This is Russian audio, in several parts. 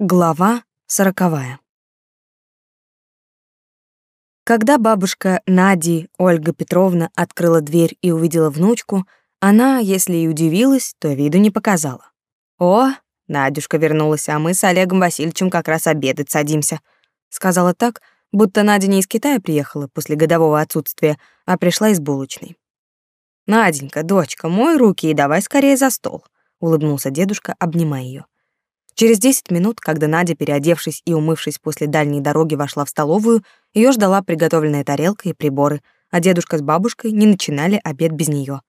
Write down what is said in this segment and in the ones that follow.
Глава сороковая. Когда бабушка Нади, Ольга Петровна, открыла дверь и увидела внучку, она, если и удивилась, то виду не показала. «О, Надюшка вернулась, а мы с Олегом Васильевичем как раз обедать садимся», сказала так, будто Надя не из Китая приехала после годового отсутствия, а пришла из булочной. «Наденька, дочка, мой руки и давай скорее за стол», улыбнулся дедушка, обнимая ее. Через 10 минут, когда Надя, переодевшись и умывшись после дальней дороги, вошла в столовую, ее ждала приготовленная тарелка и приборы, а дедушка с бабушкой не начинали обед без нее.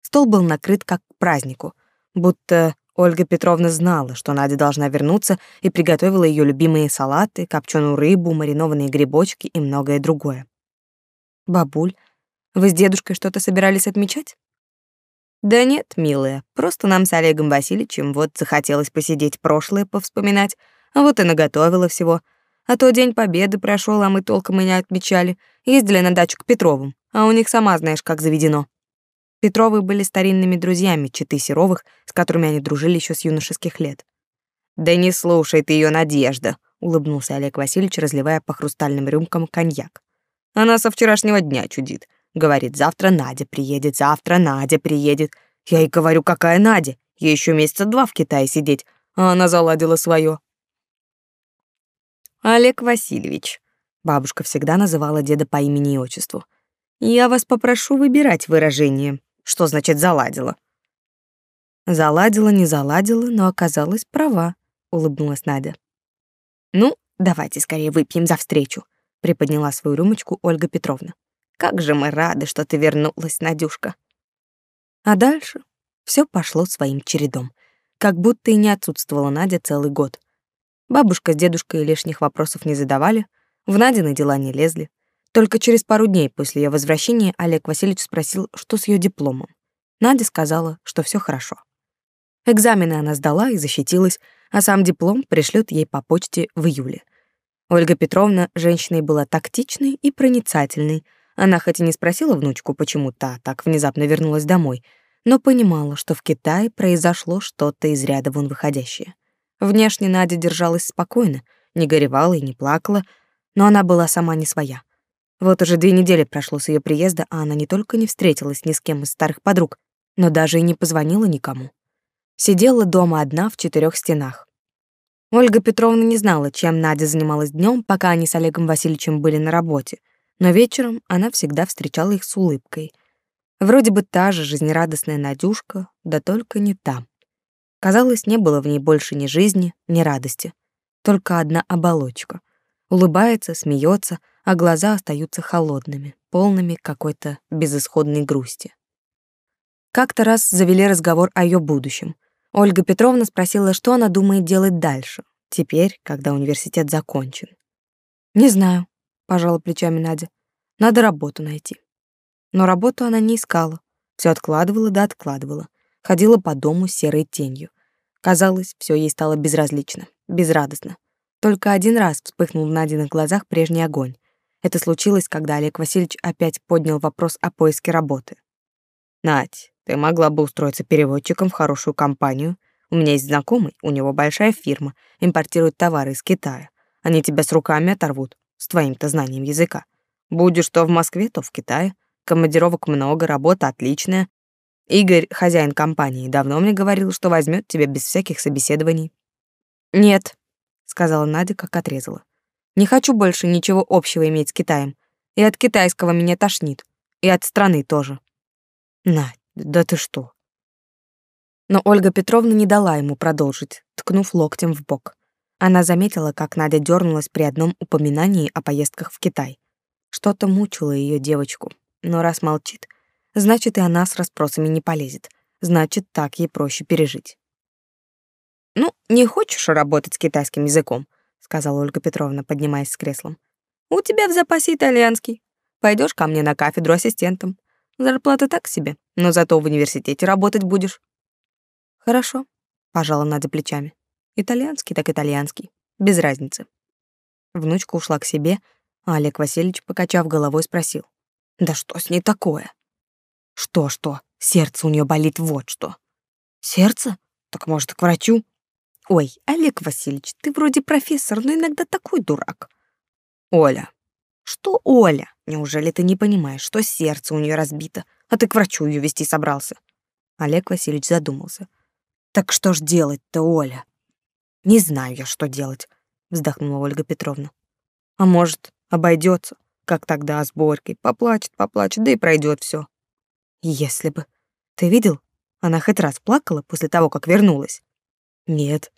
Стол был накрыт как к празднику, будто Ольга Петровна знала, что Надя должна вернуться и приготовила ее любимые салаты, копченую рыбу, маринованные грибочки и многое другое. «Бабуль, вы с дедушкой что-то собирались отмечать?» Да нет, милая, просто нам с Олегом Васильевичем вот захотелось посидеть прошлое повспоминать, а вот и наготовила всего. А то День Победы прошел, а мы толком и не отмечали. Ездили на дачу к Петровым, а у них сама знаешь, как заведено. Петровы были старинными друзьями Читы Серовых, с которыми они дружили еще с юношеских лет. «Да не слушай ты ее, Надежда», — улыбнулся Олег Васильевич, разливая по хрустальным рюмкам коньяк. «Она со вчерашнего дня чудит. Говорит, завтра Надя приедет, завтра Надя приедет. Я ей говорю, какая Надя? Ей еще месяца два в Китае сидеть, а она заладила свое. Олег Васильевич. Бабушка всегда называла деда по имени и отчеству. Я вас попрошу выбирать выражение. Что значит заладила? Заладила, не заладила, но оказалась права, улыбнулась Надя. Ну, давайте скорее выпьем за встречу, приподняла свою рюмочку Ольга Петровна. Как же мы рады, что ты вернулась, Надюшка. А дальше все пошло своим чередом, как будто и не отсутствовала Надя целый год. Бабушка с дедушкой лишних вопросов не задавали, в Надины дела не лезли. Только через пару дней после ее возвращения Олег Васильевич спросил, что с ее дипломом. Надя сказала, что все хорошо. Экзамены она сдала и защитилась, а сам диплом пришлют ей по почте в июле. Ольга Петровна женщиной была тактичной и проницательной, она хоть и не спросила внучку, почему та так внезапно вернулась домой, но понимала, что в Китае произошло что-то из ряда вон выходящее. Внешне Надя держалась спокойно, не горевала и не плакала, но она была сама не своя. Вот уже две недели прошло с ее приезда, а она не только не встретилась ни с кем из старых подруг, но даже и не позвонила никому. Сидела дома одна в четырех стенах. Ольга Петровна не знала, чем Надя занималась днем, пока они с Олегом Васильевичем были на работе — но вечером она всегда встречала их с улыбкой. Вроде бы та же жизнерадостная Надюшка, да только не та. Казалось, не было в ней больше ни жизни, ни радости. Только одна оболочка. Улыбается, смеется, а глаза остаются холодными, полными какой-то безысходной грусти. Как-то раз завели разговор о ее будущем. Ольга Петровна спросила, что она думает делать дальше, теперь, когда университет закончен. «Не знаю», пожала плечами Надя. Надо работу найти. Но работу она не искала, все откладывала да откладывала, ходила по дому серой тенью. Казалось, все ей стало безразлично, безрадостно. Только один раз вспыхнул в Надиных глазах прежний огонь. Это случилось, когда Олег Васильевич опять поднял вопрос о поиске работы. «Надь, ты могла бы устроиться переводчиком в хорошую компанию. У меня есть знакомый, у него большая фирма, импортирует товары из Китая. Они тебя с руками оторвут с твоим-то знанием языка. Будешь то в Москве, то в Китае. Командировок много, работа отличная. Игорь, хозяин компании, давно мне говорил, что возьмет тебя без всяких собеседований. Нет, сказала Надя, как отрезала. Не хочу больше ничего общего иметь с Китаем. И от китайского меня тошнит, и от страны тоже. Надь, да ты что? Но Ольга Петровна не дала ему продолжить, ткнув локтем в бок. Она заметила, как Надя дернулась при одном упоминании о поездках в Китай. Что-то мучило ее девочку, но раз молчит, значит и она с расспросами не полезет. Значит, так ей проще пережить. «Ну, не хочешь работать с китайским языком?» — сказала Ольга Петровна, поднимаясь с креслом. «У тебя в запасе итальянский. Пойдешь ко мне на кафедру ассистентом. Зарплата так себе, но зато в университете работать будешь». «Хорошо», — пожала Надя плечами. Итальянский так итальянский, без разницы. Внучка ушла к себе, а Олег Васильевич, покачав головой, спросил. «Да что с ней такое?» «Что-что? Сердце у нее болит вот что». «Сердце? Так, может, к врачу?» Ой, Олег Васильевич, ты вроде профессор, но иногда такой дурак. Оля. Что Оля? Неужели ты не понимаешь, что сердце у нее разбито, а ты к врачу ее вести собрался? Олег Васильевич задумался. Так что ж делать-то, Оля? Не знаю я, что делать, вздохнула Ольга Петровна. А может, обойдется, как тогда с Борькой. Поплачет, поплачет, да и пройдет все. Если бы. Ты видел? Она хоть раз плакала после того, как вернулась? Нет.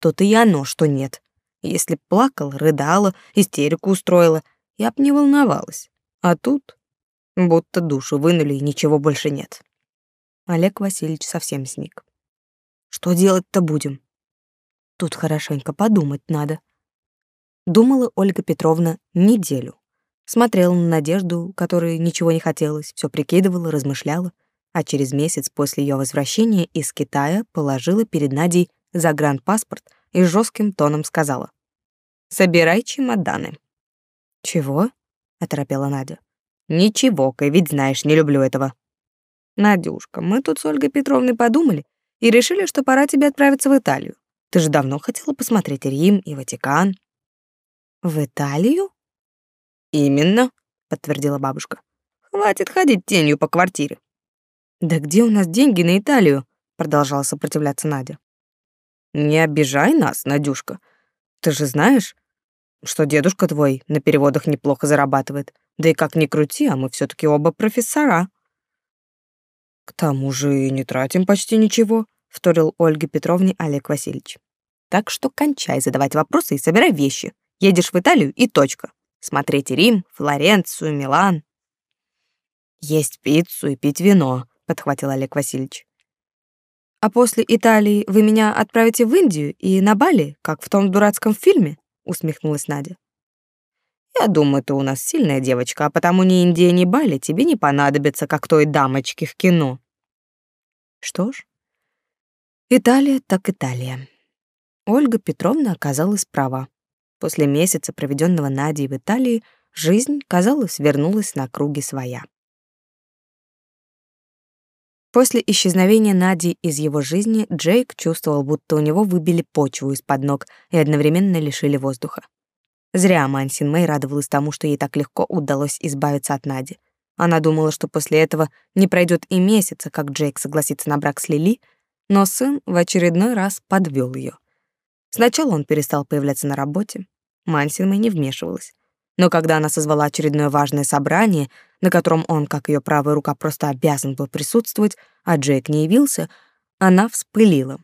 То-то и оно, что нет. Если б плакала, рыдала, истерику устроила, я б не волновалась. А тут будто душу вынули и ничего больше нет. Олег Васильевич совсем сник. Что делать-то будем? Тут хорошенько подумать надо. Думала Ольга Петровна неделю. Смотрела на Надежду, которой ничего не хотелось, все прикидывала, размышляла, а через месяц после ее возвращения из Китая положила перед Надей загранпаспорт и жестким тоном сказала: "Собирай чемоданы". "Чего?" оторопела Надя. "Ничего, Кай, ведь знаешь, не люблю этого". "Надюшка, мы тут с Ольгой Петровной подумали и решили, что пора тебе отправиться в Италию. Ты же давно хотела посмотреть Рим и Ватикан. В Италию? Именно, подтвердила бабушка. Хватит ходить тенью по квартире. Да где у нас деньги на Италию? продолжала сопротивляться Надя. Не обижай нас, Надюшка. Ты же знаешь, что дедушка твой на переводах неплохо зарабатывает. Да и как ни крути, а мы все таки оба профессора. К тому же и не тратим почти ничего, вторил Ольге Петровне Олег Васильевич. Так что кончай задавать вопросы и собирай вещи. Едешь в Италию и точка. Смотреть Рим, Флоренцию, Милан. Есть пиццу и пить вино, подхватил Олег Васильевич. А после Италии вы меня отправите в Индию и на Бали, как в том дурацком фильме, усмехнулась Надя. Я думаю, ты у нас сильная девочка, а потому ни Индия, ни Бали тебе не понадобится, как той дамочке в кино. Что ж, Италия так Италия. Ольга Петровна оказалась права. После месяца, проведенного Надей в Италии, жизнь, казалось, вернулась на круги своя. После исчезновения Нади из его жизни Джейк чувствовал, будто у него выбили почву из-под ног и одновременно лишили воздуха. Зря Мансин Мэй радовалась тому, что ей так легко удалось избавиться от Нади. Она думала, что после этого не пройдет и месяца, как Джейк согласится на брак с Лили, но сын в очередной раз подвел ее. Сначала он перестал появляться на работе, Мансинмэй не вмешивалась. Но когда она созвала очередное важное собрание, на котором он, как ее правая рука, просто обязан был присутствовать, а Джейк не явился, она вспылила.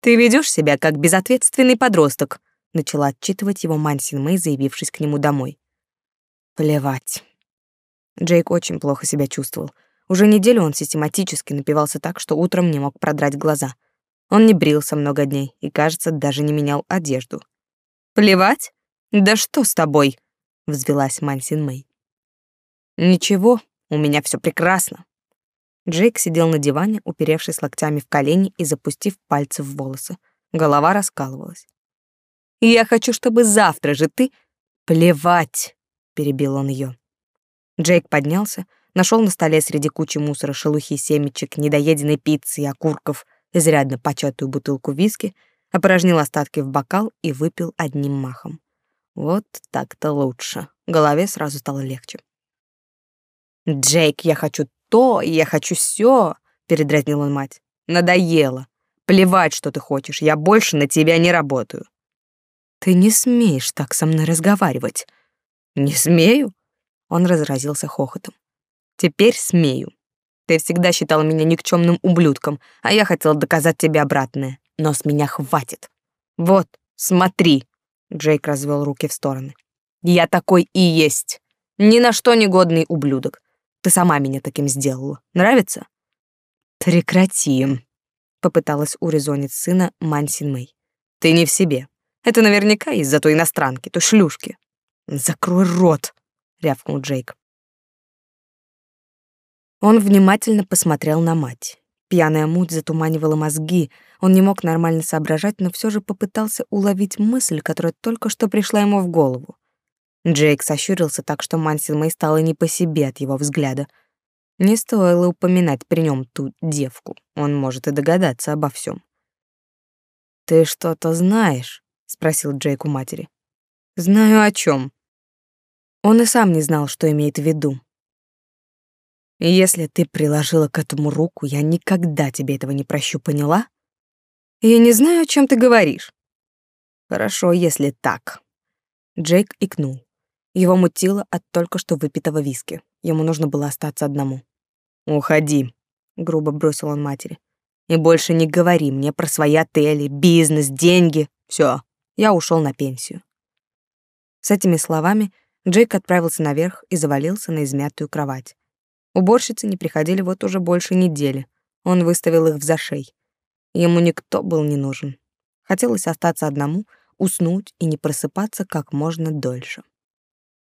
«Ты ведешь себя как безответственный подросток», начала отчитывать его Мансин Мэй, заявившись к нему домой. Плевать. Джейк очень плохо себя чувствовал. Уже неделю он систематически напивался так, что утром не мог продрать глаза. Он не брился много дней и, кажется, даже не менял одежду. «Плевать? Да что с тобой?» — взвелась Мансин Мэй. «Ничего, у меня все прекрасно». Джейк сидел на диване, уперевшись локтями в колени и запустив пальцы в волосы. Голова раскалывалась. «Я хочу, чтобы завтра же ты...» «Плевать!» — перебил он ее. Джейк поднялся, нашел на столе среди кучи мусора шелухи семечек, недоеденной пиццы и окурков — изрядно початую бутылку виски, опорожнил остатки в бокал и выпил одним махом. Вот так-то лучше. Голове сразу стало легче. «Джейк, я хочу то, я хочу сё!» — передразнил он мать. «Надоело. Плевать, что ты хочешь, я больше на тебя не работаю». «Ты не смеешь так со мной разговаривать». «Не смею?» Он разразился хохотом. «Теперь смею. Ты всегда считал меня никчемным ублюдком, а я хотел доказать тебе обратное. Но с меня хватит. Вот, смотри. Джейк развел руки в стороны. Я такой и есть. Ни на что не годный ублюдок. Ты сама меня таким сделала. Нравится? Прекрати. Попыталась урезонить сына Мансин Мэй. Ты не в себе. Это наверняка из-за той иностранки, той шлюшки. Закрой рот, рявкнул Джейк. Он внимательно посмотрел на мать. Пьяная муть затуманивала мозги. Он не мог нормально соображать, но все же попытался уловить мысль, которая только что пришла ему в голову. Джейк сощурился так, что Мансин Мэй стало не по себе от его взгляда. Не стоило упоминать при нем ту девку. Он может и догадаться обо всем. Ты что-то знаешь? спросил Джейк у матери. Знаю о чем. Он и сам не знал, что имеет в виду. Если ты приложила к этому руку, я никогда тебе этого не прощу, поняла? Я не знаю, о чем ты говоришь. Хорошо, если так. Джейк икнул. Его мутило от только что выпитого виски. Ему нужно было остаться одному. «Уходи», — грубо бросил он матери. «И больше не говори мне про свои отели, бизнес, деньги. Все, я ушел на пенсию». С этими словами Джейк отправился наверх и завалился на измятую кровать. Уборщицы не приходили вот уже больше недели. Он выставил их в зашей. Ему никто был не нужен. Хотелось остаться одному, уснуть и не просыпаться как можно дольше.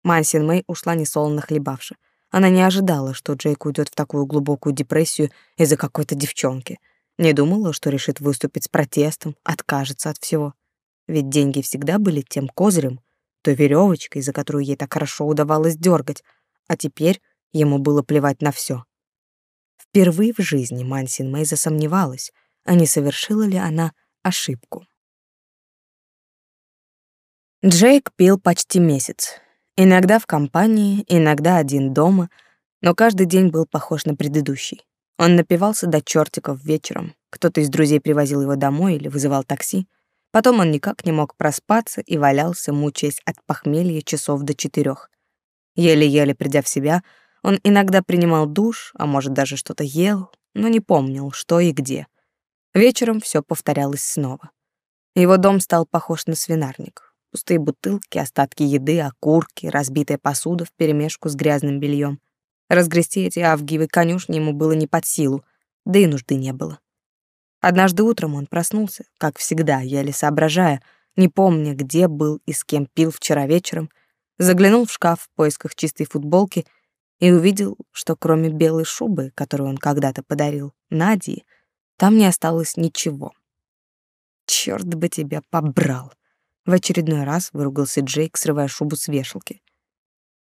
Мансин Мэй ушла несолоно хлебавши. Она не ожидала, что Джейк уйдет в такую глубокую депрессию из-за какой-то девчонки. Не думала, что решит выступить с протестом, откажется от всего. Ведь деньги всегда были тем козырем, той веревочкой, за которую ей так хорошо удавалось дергать, а теперь ему было плевать на все. Впервые в жизни Мансин Мэй засомневалась, а не совершила ли она ошибку. Джейк пил почти месяц. Иногда в компании, иногда один дома, но каждый день был похож на предыдущий. Он напивался до чертиков вечером. Кто-то из друзей привозил его домой или вызывал такси. Потом он никак не мог проспаться и валялся, мучаясь от похмелья часов до четырех. Еле-еле придя в себя, он иногда принимал душ, а может даже что-то ел, но не помнил, что и где. Вечером все повторялось снова. Его дом стал похож на свинарник. Пустые бутылки, остатки еды, окурки, разбитая посуда вперемешку с грязным бельем. Разгрести эти авгиевы конюшни ему было не под силу, да и нужды не было. Однажды утром он проснулся, как всегда, еле соображая, не помня, где был и с кем пил вчера вечером, заглянул в шкаф в поисках чистой футболки и увидел, что кроме белой шубы, которую он когда-то подарил Нади, там не осталось ничего. Черт бы тебя побрал! В очередной раз выругался Джейк, срывая шубу с вешалки.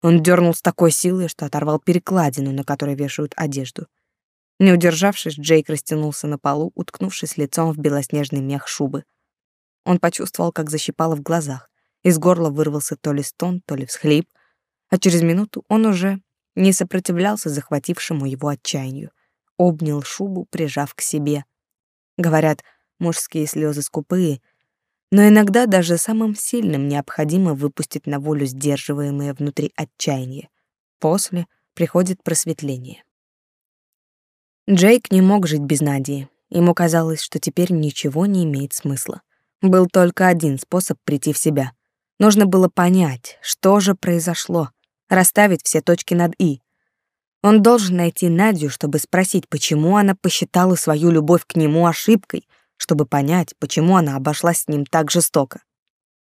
Он дернул с такой силой, что оторвал перекладину, на которой вешают одежду. Не удержавшись, Джейк растянулся на полу, уткнувшись лицом в белоснежный мех шубы. Он почувствовал, как защипало в глазах. Из горла вырвался то ли стон, то ли всхлип, а через минуту он уже не сопротивлялся захватившему его отчаянию. Обнял шубу, прижав к себе. Говорят, мужские слезы скупые — но иногда даже самым сильным необходимо выпустить на волю сдерживаемое внутри отчаяние. После приходит просветление. Джейк не мог жить без Надии. Ему казалось, что теперь ничего не имеет смысла. Был только один способ прийти в себя. Нужно было понять, что же произошло, расставить все точки над «и». Он должен найти Надю, чтобы спросить, почему она посчитала свою любовь к нему ошибкой — чтобы понять, почему она обошлась с ним так жестоко.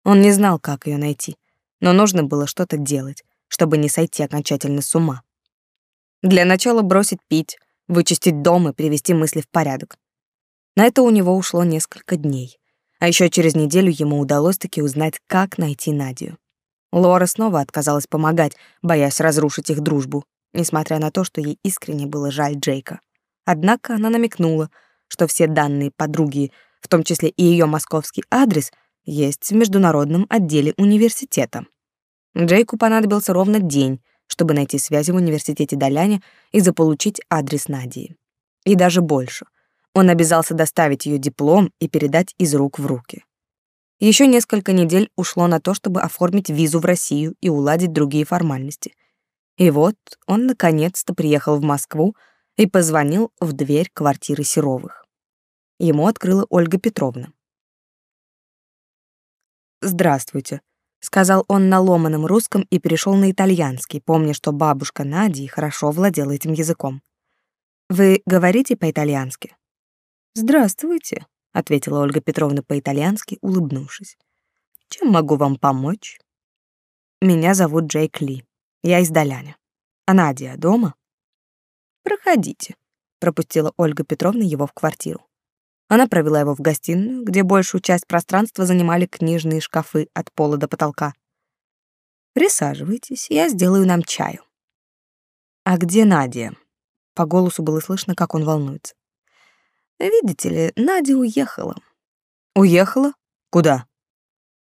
Он не знал, как ее найти, но нужно было что-то делать, чтобы не сойти окончательно с ума. Для начала бросить пить, вычистить дом и привести мысли в порядок. На это у него ушло несколько дней. А еще через неделю ему удалось таки узнать, как найти Надю. Лора снова отказалась помогать, боясь разрушить их дружбу, несмотря на то, что ей искренне было жаль Джейка. Однако она намекнула, что все данные подруги, в том числе и ее московский адрес, есть в международном отделе университета. Джейку понадобился ровно день, чтобы найти связи в университете Даляне и заполучить адрес Надии. И даже больше. Он обязался доставить ее диплом и передать из рук в руки. Еще несколько недель ушло на то, чтобы оформить визу в Россию и уладить другие формальности. И вот он наконец-то приехал в Москву, и позвонил в дверь квартиры Серовых. Ему открыла Ольга Петровна. «Здравствуйте», — сказал он на ломаном русском и перешел на итальянский, помня, что бабушка Нади хорошо владела этим языком. «Вы говорите по-итальянски?» «Здравствуйте», — ответила Ольга Петровна по-итальянски, улыбнувшись. «Чем могу вам помочь?» «Меня зовут Джейк Ли. Я из Даляня. А Надя дома?» Проходите, пропустила Ольга Петровна его в квартиру. Она провела его в гостиную, где большую часть пространства занимали книжные шкафы от пола до потолка. Присаживайтесь, я сделаю нам чаю. А где Надя? По голосу было слышно, как он волнуется. Видите ли, Надя уехала. Уехала? Куда?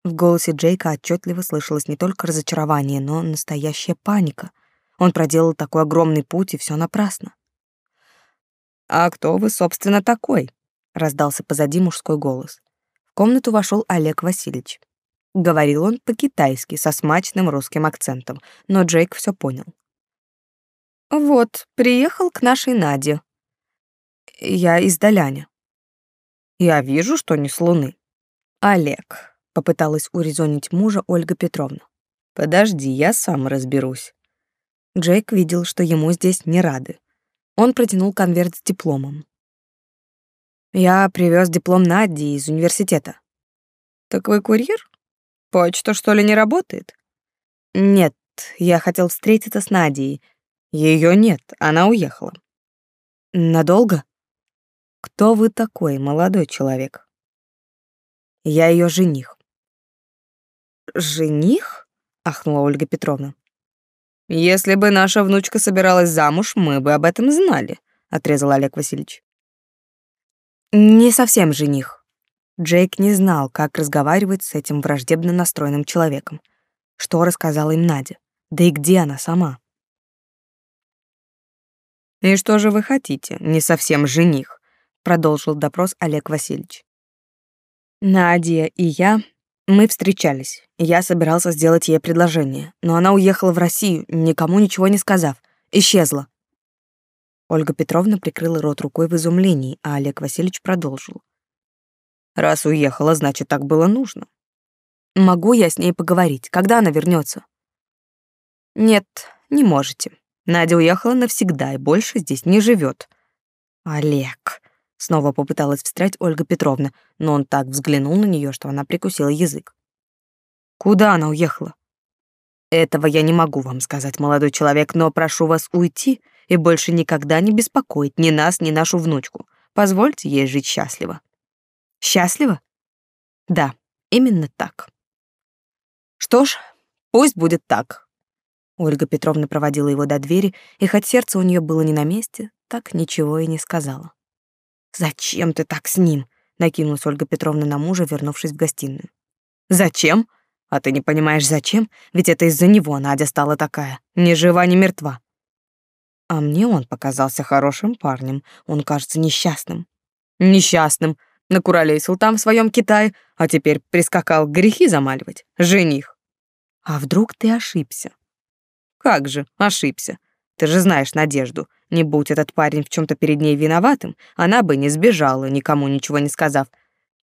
В голосе Джейка отчетливо слышалось не только разочарование, но настоящая паника. Он проделал такой огромный путь, и все напрасно. «А кто вы, собственно, такой?» — раздался позади мужской голос. В комнату вошел Олег Васильевич. Говорил он по-китайски, со смачным русским акцентом, но Джейк все понял. «Вот, приехал к нашей Наде. Я из Доляня». «Я вижу, что не с Луны». «Олег», — попыталась урезонить мужа Ольга Петровна. «Подожди, я сам разберусь». Джейк видел, что ему здесь не рады. Он протянул конверт с дипломом. «Я привез диплом Нади из университета». «Так вы курьер? Почта, что ли, не работает?» «Нет, я хотел встретиться с Надей. Ее нет, она уехала». «Надолго?» «Кто вы такой, молодой человек?» «Я ее жених». «Жених?» — ахнула Ольга Петровна. «Если бы наша внучка собиралась замуж, мы бы об этом знали», — отрезал Олег Васильевич. «Не совсем жених». Джейк не знал, как разговаривать с этим враждебно настроенным человеком. Что рассказала им Надя? Да и где она сама? «И что же вы хотите? Не совсем жених», — продолжил допрос Олег Васильевич. «Надя и я мы встречались. Я собирался сделать ей предложение, но она уехала в Россию, никому ничего не сказав. Исчезла. Ольга Петровна прикрыла рот рукой в изумлении, а Олег Васильевич продолжил. Раз уехала, значит, так было нужно. Могу я с ней поговорить, когда она вернется? Нет, не можете. Надя уехала навсегда и больше здесь не живет. Олег, Снова попыталась встрять Ольга Петровна, но он так взглянул на нее, что она прикусила язык. Куда она уехала? Этого я не могу вам сказать, молодой человек, но прошу вас уйти и больше никогда не беспокоить ни нас, ни нашу внучку. Позвольте ей жить счастливо. Счастливо? Да, именно так. Что ж, пусть будет так. Ольга Петровна проводила его до двери, и хоть сердце у нее было не на месте, так ничего и не сказала. «Зачем ты так с ним?» — накинулась Ольга Петровна на мужа, вернувшись в гостиную. «Зачем? А ты не понимаешь, зачем? Ведь это из-за него Надя стала такая, ни жива, ни мертва». А мне он показался хорошим парнем, он кажется несчастным. Несчастным. Накуролесил там в своем Китае, а теперь прискакал грехи замаливать. Жених. А вдруг ты ошибся? Как же, ошибся. Ты же знаешь Надежду. Не будь этот парень в чем то перед ней виноватым, она бы не сбежала, никому ничего не сказав.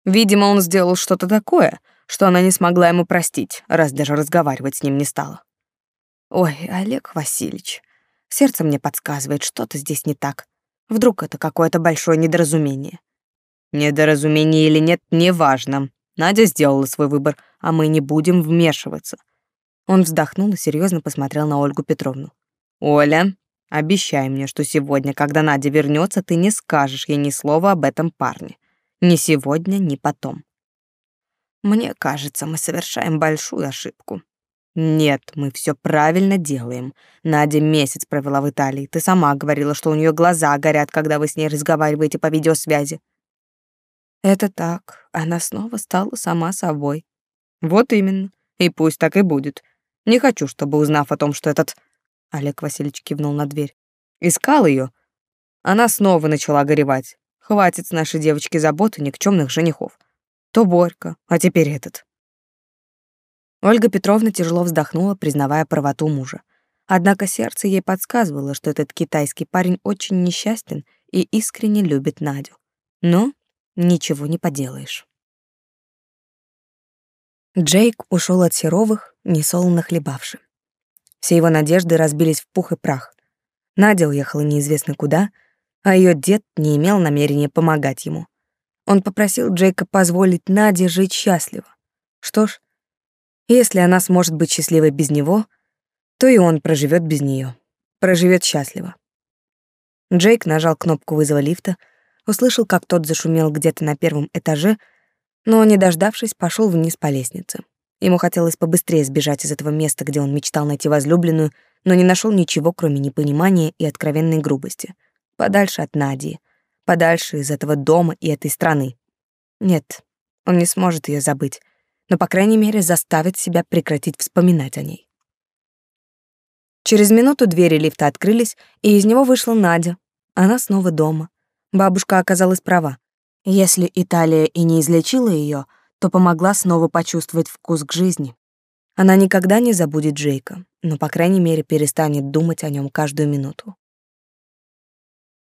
Видимо, он сделал что-то такое, что она не смогла ему простить, раз даже разговаривать с ним не стала. Ой, Олег Васильевич, сердце мне подсказывает, что-то здесь не так. Вдруг это какое-то большое недоразумение. Недоразумение или нет, неважно. Надя сделала свой выбор, а мы не будем вмешиваться. Он вздохнул и серьезно посмотрел на Ольгу Петровну. Оля, Обещай мне, что сегодня, когда Надя вернется, ты не скажешь ей ни слова об этом парне. Ни сегодня, ни потом. Мне кажется, мы совершаем большую ошибку. Нет, мы все правильно делаем. Надя месяц провела в Италии. Ты сама говорила, что у нее глаза горят, когда вы с ней разговариваете по видеосвязи. Это так. Она снова стала сама собой. Вот именно. И пусть так и будет. Не хочу, чтобы, узнав о том, что этот Олег Васильевич кивнул на дверь. Искал ее. Она снова начала горевать. Хватит с нашей девочки заботы никчемных женихов. То Борька, а теперь этот. Ольга Петровна тяжело вздохнула, признавая правоту мужа. Однако сердце ей подсказывало, что этот китайский парень очень несчастен и искренне любит Надю. Но ничего не поделаешь. Джейк ушел от Серовых, несолоно хлебавши. Все его надежды разбились в пух и прах. Надя уехала неизвестно куда, а ее дед не имел намерения помогать ему. Он попросил Джейка позволить Наде жить счастливо. Что ж, если она сможет быть счастливой без него, то и он проживет без нее, проживет счастливо. Джейк нажал кнопку вызова лифта, услышал, как тот зашумел где-то на первом этаже, но, не дождавшись, пошел вниз по лестнице. Ему хотелось побыстрее сбежать из этого места, где он мечтал найти возлюбленную, но не нашел ничего, кроме непонимания и откровенной грубости. Подальше от Нади, подальше из этого дома и этой страны. Нет, Он не сможет ее забыть, но, по крайней мере, заставит себя прекратить вспоминать о ней. Через минуту двери лифта открылись, и из него вышла Надя. Она снова дома. Бабушка оказалась права. Если Италия и не излечила ее, то помогла снова почувствовать вкус к жизни. Она никогда не забудет Джейка, но, по крайней мере, перестанет думать о нем каждую минуту.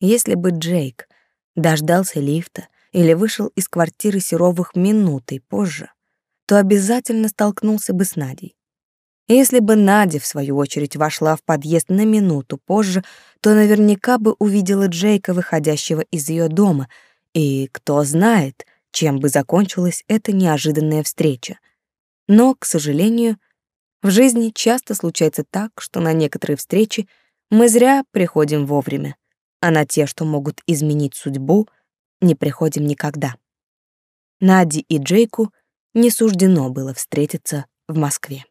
Если бы Джейк дождался лифта или вышел из квартиры Серовых минутой позже, то обязательно столкнулся бы с Надей. Если бы Надя, в свою очередь, вошла в подъезд на минуту позже, то наверняка бы увидела Джейка, выходящего из ее дома, и кто знает, чем бы закончилась эта неожиданная встреча. Но, к сожалению, в жизни часто случается так, что на некоторые встречи мы зря приходим вовремя а на те, что могут изменить судьбу, не приходим никогда. Нади и Джейку не суждено было встретиться в Москве.